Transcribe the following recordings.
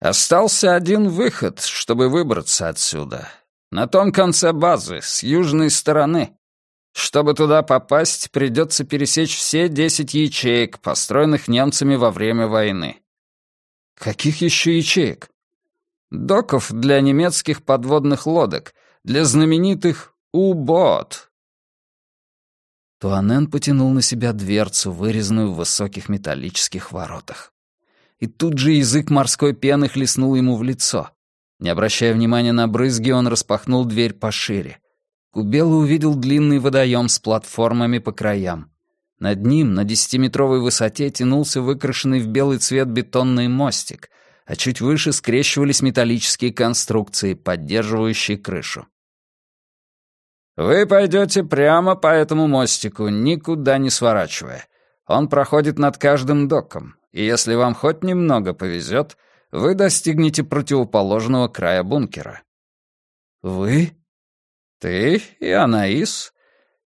Остался один выход, чтобы выбраться отсюда. На том конце базы, с южной стороны. Чтобы туда попасть, придется пересечь все десять ячеек, построенных немцами во время войны. Каких еще ячеек? Доков для немецких подводных лодок, для знаменитых «У-бот». Туанен потянул на себя дверцу, вырезанную в высоких металлических воротах. И тут же язык морской пены хлестнул ему в лицо. Не обращая внимания на брызги, он распахнул дверь пошире. Кубела увидел длинный водоем с платформами по краям. Над ним на десятиметровой высоте тянулся выкрашенный в белый цвет бетонный мостик, а чуть выше скрещивались металлические конструкции, поддерживающие крышу. «Вы пойдете прямо по этому мостику, никуда не сворачивая. Он проходит над каждым доком, и если вам хоть немного повезет, вы достигнете противоположного края бункера». «Вы?» «Ты и Анаис.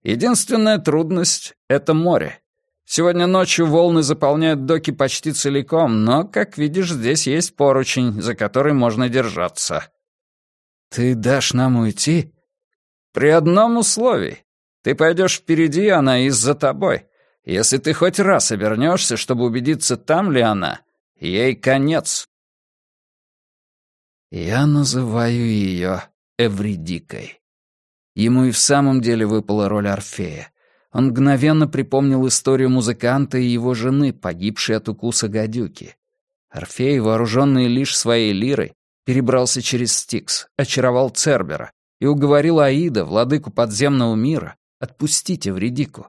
Единственная трудность — это море. Сегодня ночью волны заполняют доки почти целиком, но, как видишь, здесь есть поручень, за который можно держаться». «Ты дашь нам уйти?» «При одном условии. Ты пойдешь впереди, Анаис за тобой. Если ты хоть раз обернешься, чтобы убедиться, там ли она, ей конец». Я называю ее Эвридикой. Ему и в самом деле выпала роль Орфея. Он мгновенно припомнил историю музыканта и его жены, погибшей от укуса гадюки. Орфей, вооруженный лишь своей лирой, перебрался через Стикс, очаровал Цербера и уговорил Аида, владыку подземного мира, отпустить Эвридику.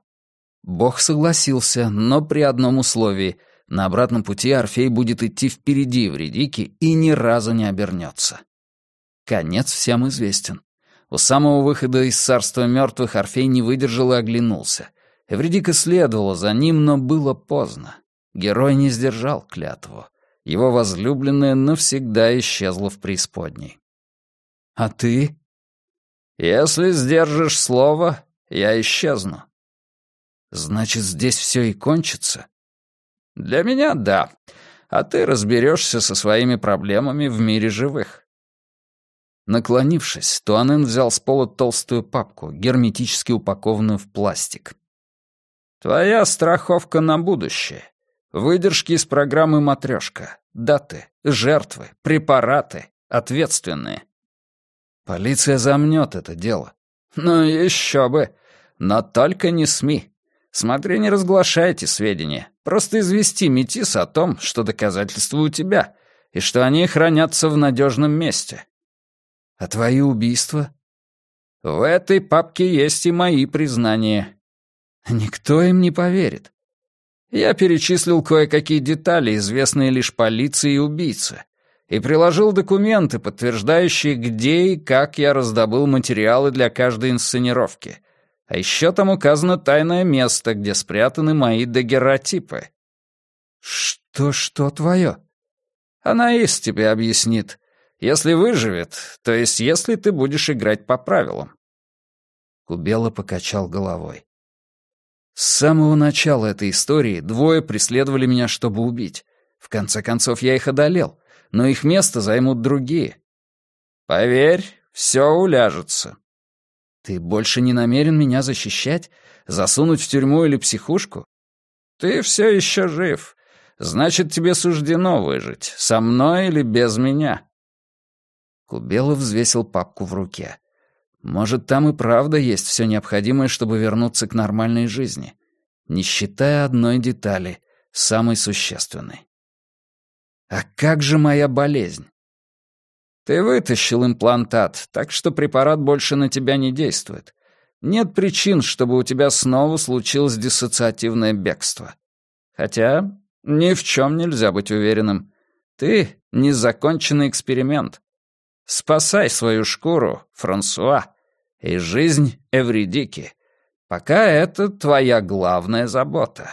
Бог согласился, но при одном условии — на обратном пути Орфей будет идти впереди Эвридики и ни разу не обернется. Конец всем известен. У самого выхода из царства мертвых Орфей не выдержал и оглянулся. Эвредика следовала за ним, но было поздно. Герой не сдержал клятву. Его возлюбленная навсегда исчезла в преисподней. «А ты?» «Если сдержишь слово, я исчезну». «Значит, здесь все и кончится?» «Для меня — да. А ты разберешься со своими проблемами в мире живых». Наклонившись, Туанен взял с пола толстую папку, герметически упакованную в пластик. «Твоя страховка на будущее. Выдержки из программы «Матрешка». Даты, жертвы, препараты, ответственные». Полиция замнет это дело. Ну, еще бы. Но только не СМИ. Смотри, не разглашайте сведения. Просто извести Метис о том, что доказательства у тебя, и что они хранятся в надежном месте. А твои убийства? В этой папке есть и мои признания. Никто им не поверит. Я перечислил кое-какие детали, известные лишь полиции и убийце, и приложил документы, подтверждающие, где и как я раздобыл материалы для каждой инсценировки. А еще там указано тайное место, где спрятаны мои дагеротипы. Что-что твое? Она есть тебе объяснит. Если выживет, то есть если ты будешь играть по правилам. Кубела покачал головой. С самого начала этой истории двое преследовали меня, чтобы убить. В конце концов, я их одолел, но их место займут другие. Поверь, все уляжется. Ты больше не намерен меня защищать? Засунуть в тюрьму или психушку? Ты все еще жив. Значит, тебе суждено выжить, со мной или без меня. Кубелов взвесил папку в руке. Может, там и правда есть все необходимое, чтобы вернуться к нормальной жизни, не считая одной детали, самой существенной. А как же моя болезнь? Ты вытащил имплантат, так что препарат больше на тебя не действует. Нет причин, чтобы у тебя снова случилось диссоциативное бегство. Хотя ни в чем нельзя быть уверенным. Ты — незаконченный эксперимент. Спасай свою шкуру, Франсуа, и жизнь Эвридики, пока это твоя главная забота».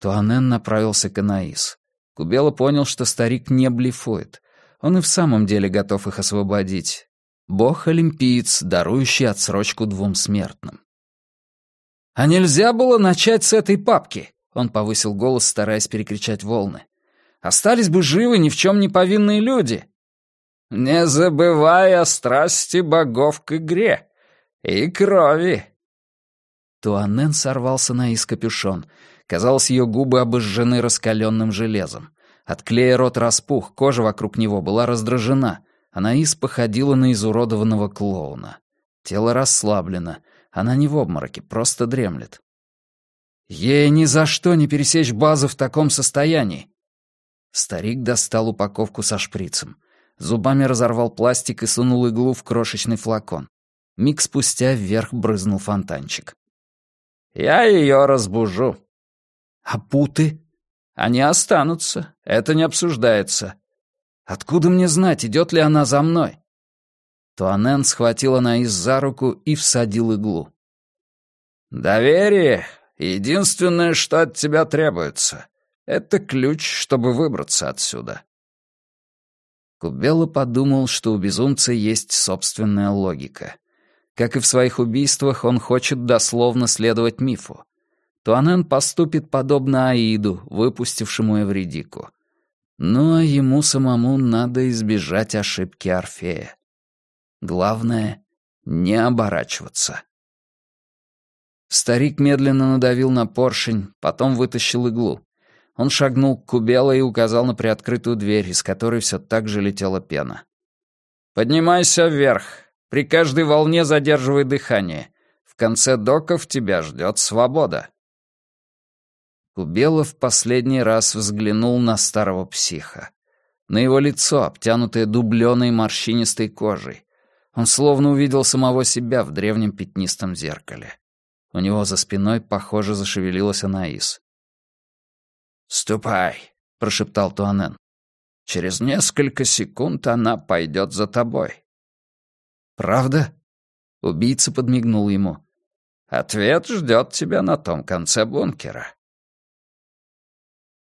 Туанен направился к Анаис. Кубела понял, что старик не блефует. Он и в самом деле готов их освободить. Бог-олимпиец, дарующий отсрочку двум смертным. «А нельзя было начать с этой папки?» Он повысил голос, стараясь перекричать волны. Остались бы живы ни в чем не повинные люди. Не забывай о страсти богов к игре и крови. Туанен сорвался на из капюшон. Казалось, ее губы обожжены раскаленным железом. От клея рот распух, кожа вокруг него была раздражена. Анаис походила на изуродованного клоуна. Тело расслаблено. Она не в обмороке, просто дремлет. Ей ни за что не пересечь базу в таком состоянии. Старик достал упаковку со шприцем. Зубами разорвал пластик и сунул иглу в крошечный флакон. Миг спустя вверх брызнул фонтанчик. «Я ее разбужу». «А путы?» «Они останутся. Это не обсуждается. Откуда мне знать, идет ли она за мной?» Туанен схватил Анаис за руку и всадил иглу. «Доверие — единственное, что от тебя требуется. Это ключ, чтобы выбраться отсюда». Кубелло подумал, что у безумца есть собственная логика. Как и в своих убийствах, он хочет дословно следовать мифу. Туанен поступит подобно Аиду, выпустившему Эвредику. Ну а ему самому надо избежать ошибки Орфея. Главное — не оборачиваться. Старик медленно надавил на поршень, потом вытащил иглу. Он шагнул к Кубело и указал на приоткрытую дверь, из которой все так же летела пена. «Поднимайся вверх. При каждой волне задерживай дыхание. В конце доков тебя ждет свобода». Кубело в последний раз взглянул на старого психа. На его лицо, обтянутое дубленой морщинистой кожей. Он словно увидел самого себя в древнем пятнистом зеркале. У него за спиной, похоже, зашевелилась Анаис. «Ступай», — прошептал Туанен. «Через несколько секунд она пойдет за тобой». «Правда?» — убийца подмигнул ему. «Ответ ждет тебя на том конце бункера».